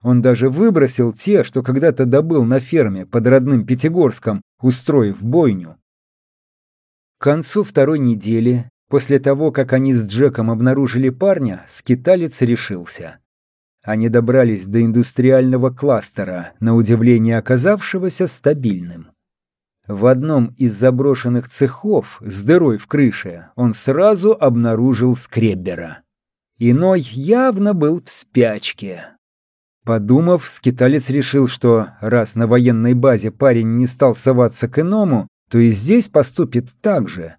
Он даже выбросил те, что когда-то добыл на ферме под родным Пятигорском, устроив бойню. К концу второй недели, после того, как они с Джеком обнаружили парня, скиталец решился. Они добрались до индустриального кластера, на удивление оказавшегося стабильным. В одном из заброшенных цехов с дырой в крыше он сразу обнаружил скреббера. Иной явно был в спячке. Подумав, скиталец решил, что раз на военной базе парень не стал соваться к иному, то и здесь поступит так же.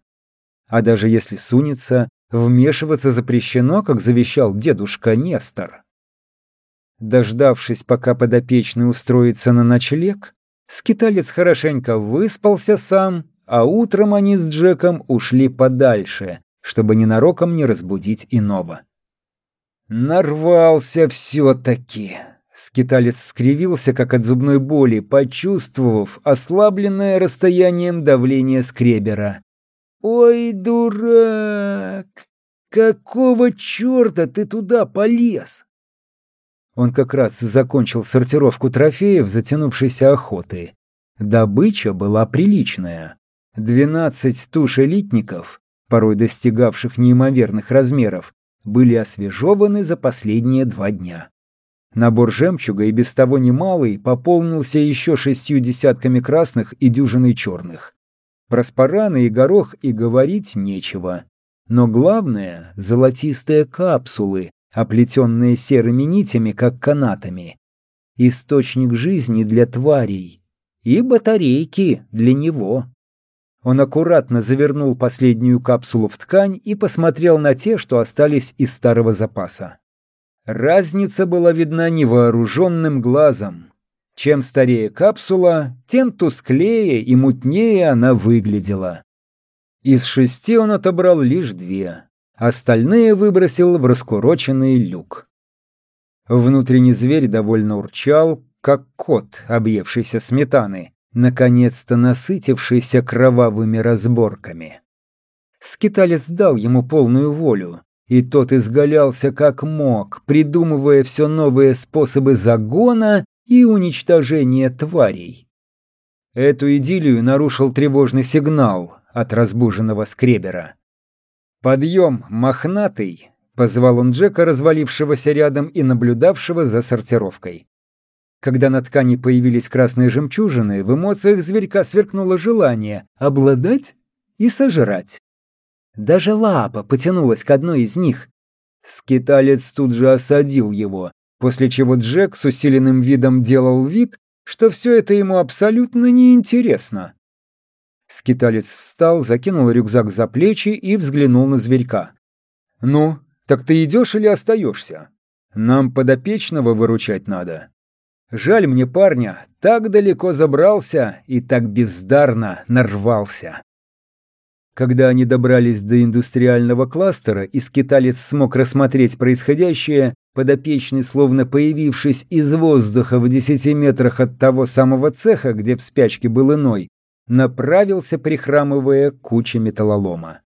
А даже если сунется, вмешиваться запрещено, как завещал дедушка Нестор. Дождавшись, пока подопечный устроится на ночлег, скиталец хорошенько выспался сам, а утром они с Джеком ушли подальше, чтобы ненароком не разбудить иного. «Нарвался все-таки!» Скиталец скривился, как от зубной боли, почувствовав ослабленное расстоянием давление скребера. «Ой, дурак! Какого черта ты туда полез?» Он как раз закончил сортировку трофеев затянувшейся охоты. Добыча была приличная. Двенадцать туш элитников, порой достигавших неимоверных размеров, были освежеваны за последние два дня. Набор жемчуга и без того немалый пополнился еще шестью десятками красных и дюжиной черных. Про спараны и горох и говорить нечего. Но главное — золотистые капсулы, оплетенные серыми нитями, как канатами. Источник жизни для тварей. И батарейки для него. Он аккуратно завернул последнюю капсулу в ткань и посмотрел на те, что остались из старого запаса. Разница была видна невооруженным глазом. Чем старее капсула, тем тусклее и мутнее она выглядела. Из шести он отобрал лишь две. Остальные выбросил в раскуроченный люк. Внутренний зверь довольно урчал, как кот, объевшийся сметаны, наконец-то насытившийся кровавыми разборками. Скиталец дал ему полную волю, и тот изгалялся как мог, придумывая все новые способы загона и уничтожения тварей. Эту идиллию нарушил тревожный сигнал от разбуженного скребера. «Подъем, мохнатый!» — позвал он Джека, развалившегося рядом и наблюдавшего за сортировкой. Когда на ткани появились красные жемчужины, в эмоциях зверька сверкнуло желание обладать и сожрать. Даже лапа потянулась к одной из них. Скиталец тут же осадил его, после чего Джек с усиленным видом делал вид, что все это ему абсолютно неинтересно. Скиталец встал, закинул рюкзак за плечи и взглянул на зверька. «Ну, так ты идешь или остаешься? Нам подопечного выручать надо. Жаль мне парня, так далеко забрался и так бездарно нарвался. Когда они добрались до индустриального кластера и скиталец смог рассмотреть происходящее, подопечный, словно появившись из воздуха в десяти метрах от того самого цеха, где в спячке был иной, направился, прихрамывая, куча металлолома.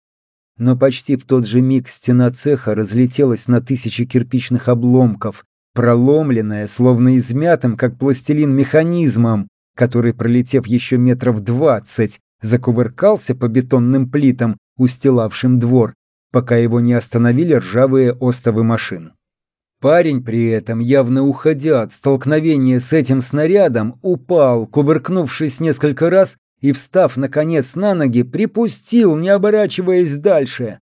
Но почти в тот же миг стена цеха разлетелась на тысячи кирпичных обломков, проломленная, словно измятым, как пластилин, механизмом, который, пролетев еще метров двадцать, закувыркался по бетонным плитам, устилавшим двор, пока его не остановили ржавые остовы машин. Парень при этом, явно уходя от столкновения с этим снарядом, упал, кувыркнувшись несколько раз и, встав, наконец, на ноги, припустил, не оборачиваясь дальше.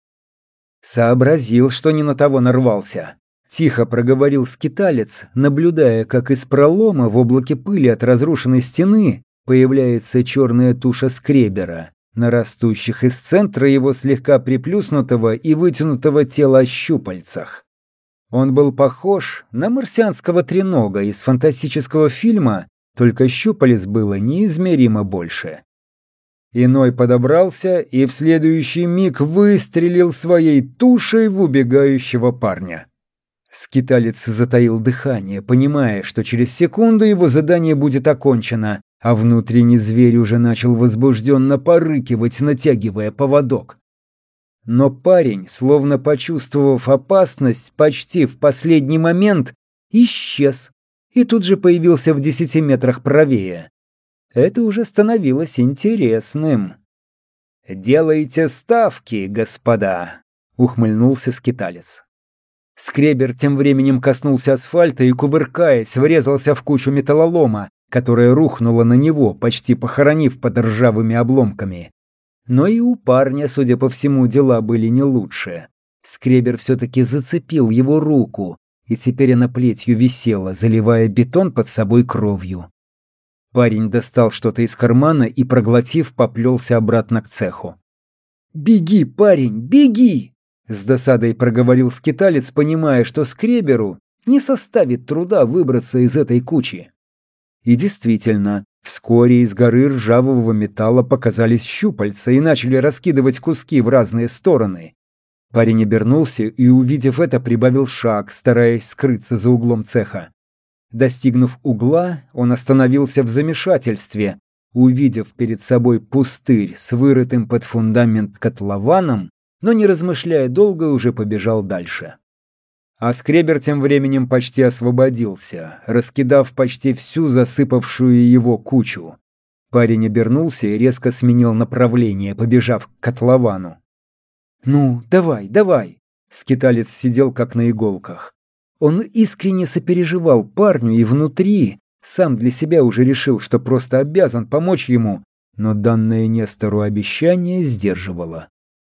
Сообразил, что не на того нарвался. Тихо проговорил скиталец, наблюдая, как из пролома в облаке пыли от разрушенной стены появляется черная туша скребера, на растущих из центра его слегка приплюснутого и вытянутого тела щупальцах. Он был похож на марсианского тренога из фантастического фильма, только щупалец было неизмеримо больше. Иной подобрался и в следующий миг выстрелил своей тушей в убегающего парня. Скиталец затаил дыхание, понимая, что через секунду его задание будет окончено, а внутренний зверь уже начал возбужденно порыкивать, натягивая поводок. Но парень, словно почувствовав опасность, почти в последний момент исчез и тут же появился в десяти метрах правее. Это уже становилось интересным. «Делайте ставки, господа», — ухмыльнулся скиталец. Скребер тем временем коснулся асфальта и, кувыркаясь, врезался в кучу металлолома, которая рухнула на него, почти похоронив под ржавыми обломками. Но и у парня, судя по всему, дела были не лучше. Скребер все-таки зацепил его руку, и теперь она плетью висела, заливая бетон под собой кровью. Парень достал что-то из кармана и, проглотив, поплелся обратно к цеху. «Беги, парень, беги!» С досадой проговорил скиталец, понимая, что скреберу не составит труда выбраться из этой кучи. И действительно, вскоре из горы ржавого металла показались щупальца и начали раскидывать куски в разные стороны. Парень обернулся и, увидев это, прибавил шаг, стараясь скрыться за углом цеха. Достигнув угла, он остановился в замешательстве, увидев перед собой пустырь с вырытым под фундамент котлованом но не размышляя долго, уже побежал дальше. А скребер тем временем почти освободился, раскидав почти всю засыпавшую его кучу. Парень обернулся и резко сменил направление, побежав к котловану. «Ну, давай, давай!» Скиталец сидел как на иголках. Он искренне сопереживал парню и внутри, сам для себя уже решил, что просто обязан помочь ему, но данное Нестору обещание сдерживало.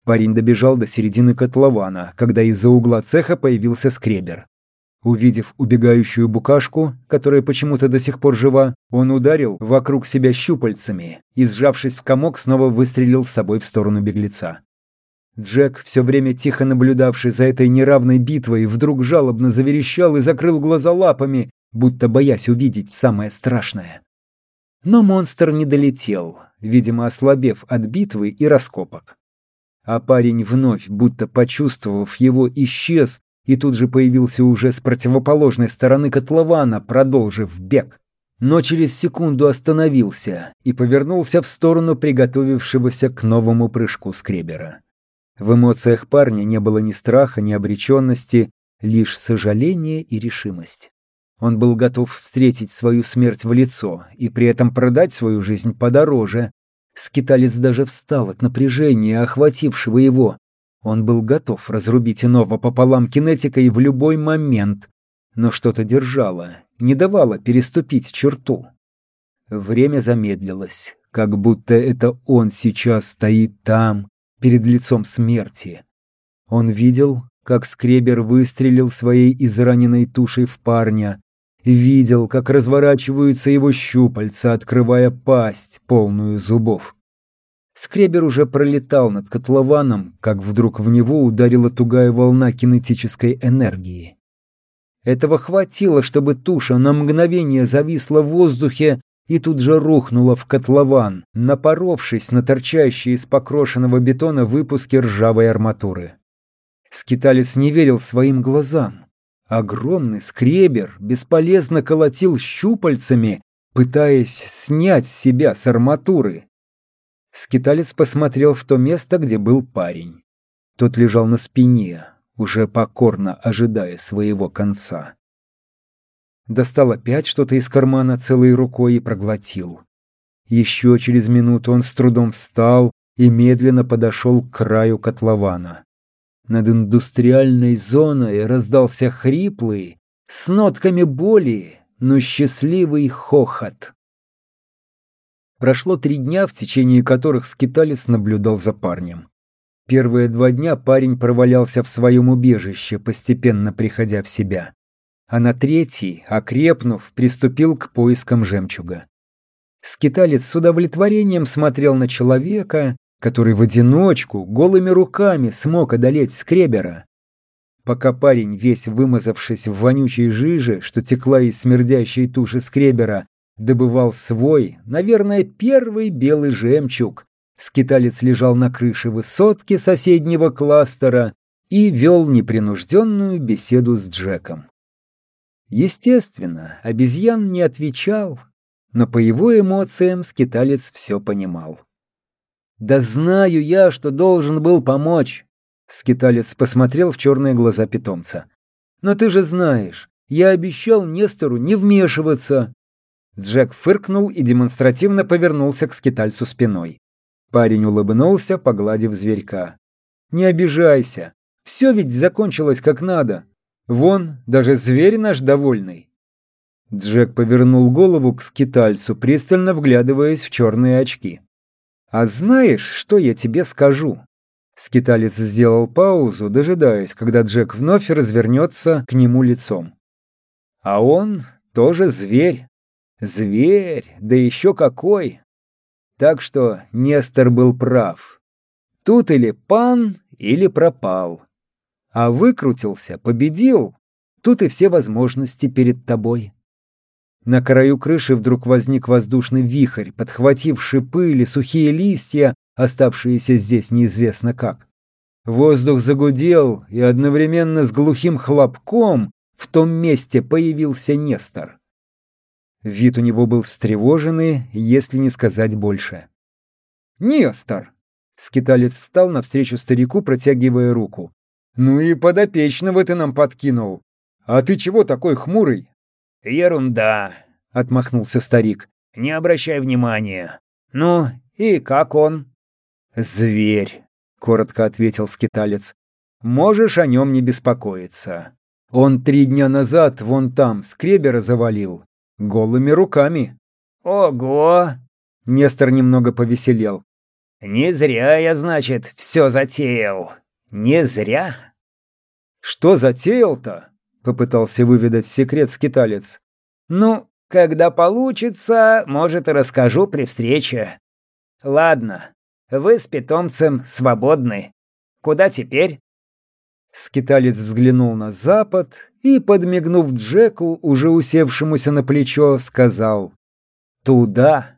Парень добежал до середины котлована, когда из-за угла цеха появился скребер. Увидев убегающую букашку, которая почему-то до сих пор жива, он ударил вокруг себя щупальцами и, сжавшись в комок, снова выстрелил с собой в сторону беглеца. Джек, все время тихо наблюдавший за этой неравной битвой, вдруг жалобно заверещал и закрыл глаза лапами, будто боясь увидеть самое страшное. Но монстр не долетел, видимо, ослабев от битвы и раскопок. А парень вновь, будто почувствовав его, исчез и тут же появился уже с противоположной стороны котлована, продолжив бег. Но через секунду остановился и повернулся в сторону приготовившегося к новому прыжку скребера. В эмоциях парня не было ни страха, ни обреченности, лишь сожаление и решимость. Он был готов встретить свою смерть в лицо и при этом продать свою жизнь подороже, Скиталец даже встал от напряжения, охватившего его. Он был готов разрубить иного пополам кинетикой в любой момент, но что-то держало, не давало переступить черту. Время замедлилось, как будто это он сейчас стоит там, перед лицом смерти. Он видел, как скребер выстрелил своей израненной тушей в парня, Видел, как разворачиваются его щупальца, открывая пасть, полную зубов. Скребер уже пролетал над котлованом, как вдруг в него ударила тугая волна кинетической энергии. Этого хватило, чтобы туша на мгновение зависла в воздухе и тут же рухнула в котлован, напоровшись на торчащие из покрошенного бетона выпуски ржавой арматуры. Скиталец не верил своим глазам. Огромный скребер бесполезно колотил щупальцами, пытаясь снять себя с арматуры. Скиталец посмотрел в то место, где был парень. Тот лежал на спине, уже покорно ожидая своего конца. Достал опять что-то из кармана целой рукой и проглотил. Еще через минуту он с трудом встал и медленно подошел к краю котлована. Над индустриальной зоной раздался хриплый, с нотками боли, но счастливый хохот. Прошло три дня, в течение которых скиталец наблюдал за парнем. Первые два дня парень провалялся в своем убежище, постепенно приходя в себя. А на третий, окрепнув, приступил к поискам жемчуга. Скиталец с удовлетворением смотрел на человека, который в одиночку, голыми руками смог одолеть скребера. Пока парень, весь вымазавшись в вонючей жиже, что текла из смердящей туши скребера, добывал свой, наверное, первый белый жемчуг, скиталец лежал на крыше высотки соседнего кластера и вел непринужденную беседу с Джеком. Естественно, обезьян не отвечал, но по его эмоциям скиталец все понимал. «Да знаю я, что должен был помочь!» Скиталец посмотрел в черные глаза питомца. «Но ты же знаешь, я обещал Нестору не вмешиваться!» Джек фыркнул и демонстративно повернулся к скитальцу спиной. Парень улыбнулся, погладив зверька. «Не обижайся, все ведь закончилось как надо. Вон, даже зверь наш довольный». Джек повернул голову к скитальцу, пристально вглядываясь в черные очки. «А знаешь, что я тебе скажу?» Скиталец сделал паузу, дожидаясь, когда Джек вновь развернется к нему лицом. «А он тоже зверь. Зверь, да еще какой!» Так что Нестор был прав. Тут или пан, или пропал. А выкрутился, победил. Тут и все возможности перед тобой. На краю крыши вдруг возник воздушный вихрь, подхвативший пыль и сухие листья, оставшиеся здесь неизвестно как. Воздух загудел, и одновременно с глухим хлопком в том месте появился Нестор. Вид у него был встревоженный, если не сказать больше. «Нестор!» Скиталец встал навстречу старику, протягивая руку. «Ну и подопечного ты нам подкинул. А ты чего такой хмурый?» «Ерунда», — отмахнулся старик. «Не обращай внимания. Ну, и как он?» «Зверь», — коротко ответил скиталец. «Можешь о нем не беспокоиться. Он три дня назад вон там скребера завалил. Голыми руками». «Ого!» Нестор немного повеселел. «Не зря я, значит, все затеял. Не зря». «Что затеял-то?» Попытался выведать секрет скиталец. Ну, когда получится, может, и расскажу при встрече. Ладно, вы с питомцем свободны. Куда теперь? Скиталец взглянул на запад и, подмигнув Джеку, уже усевшемуся на плечо, сказал «Туда».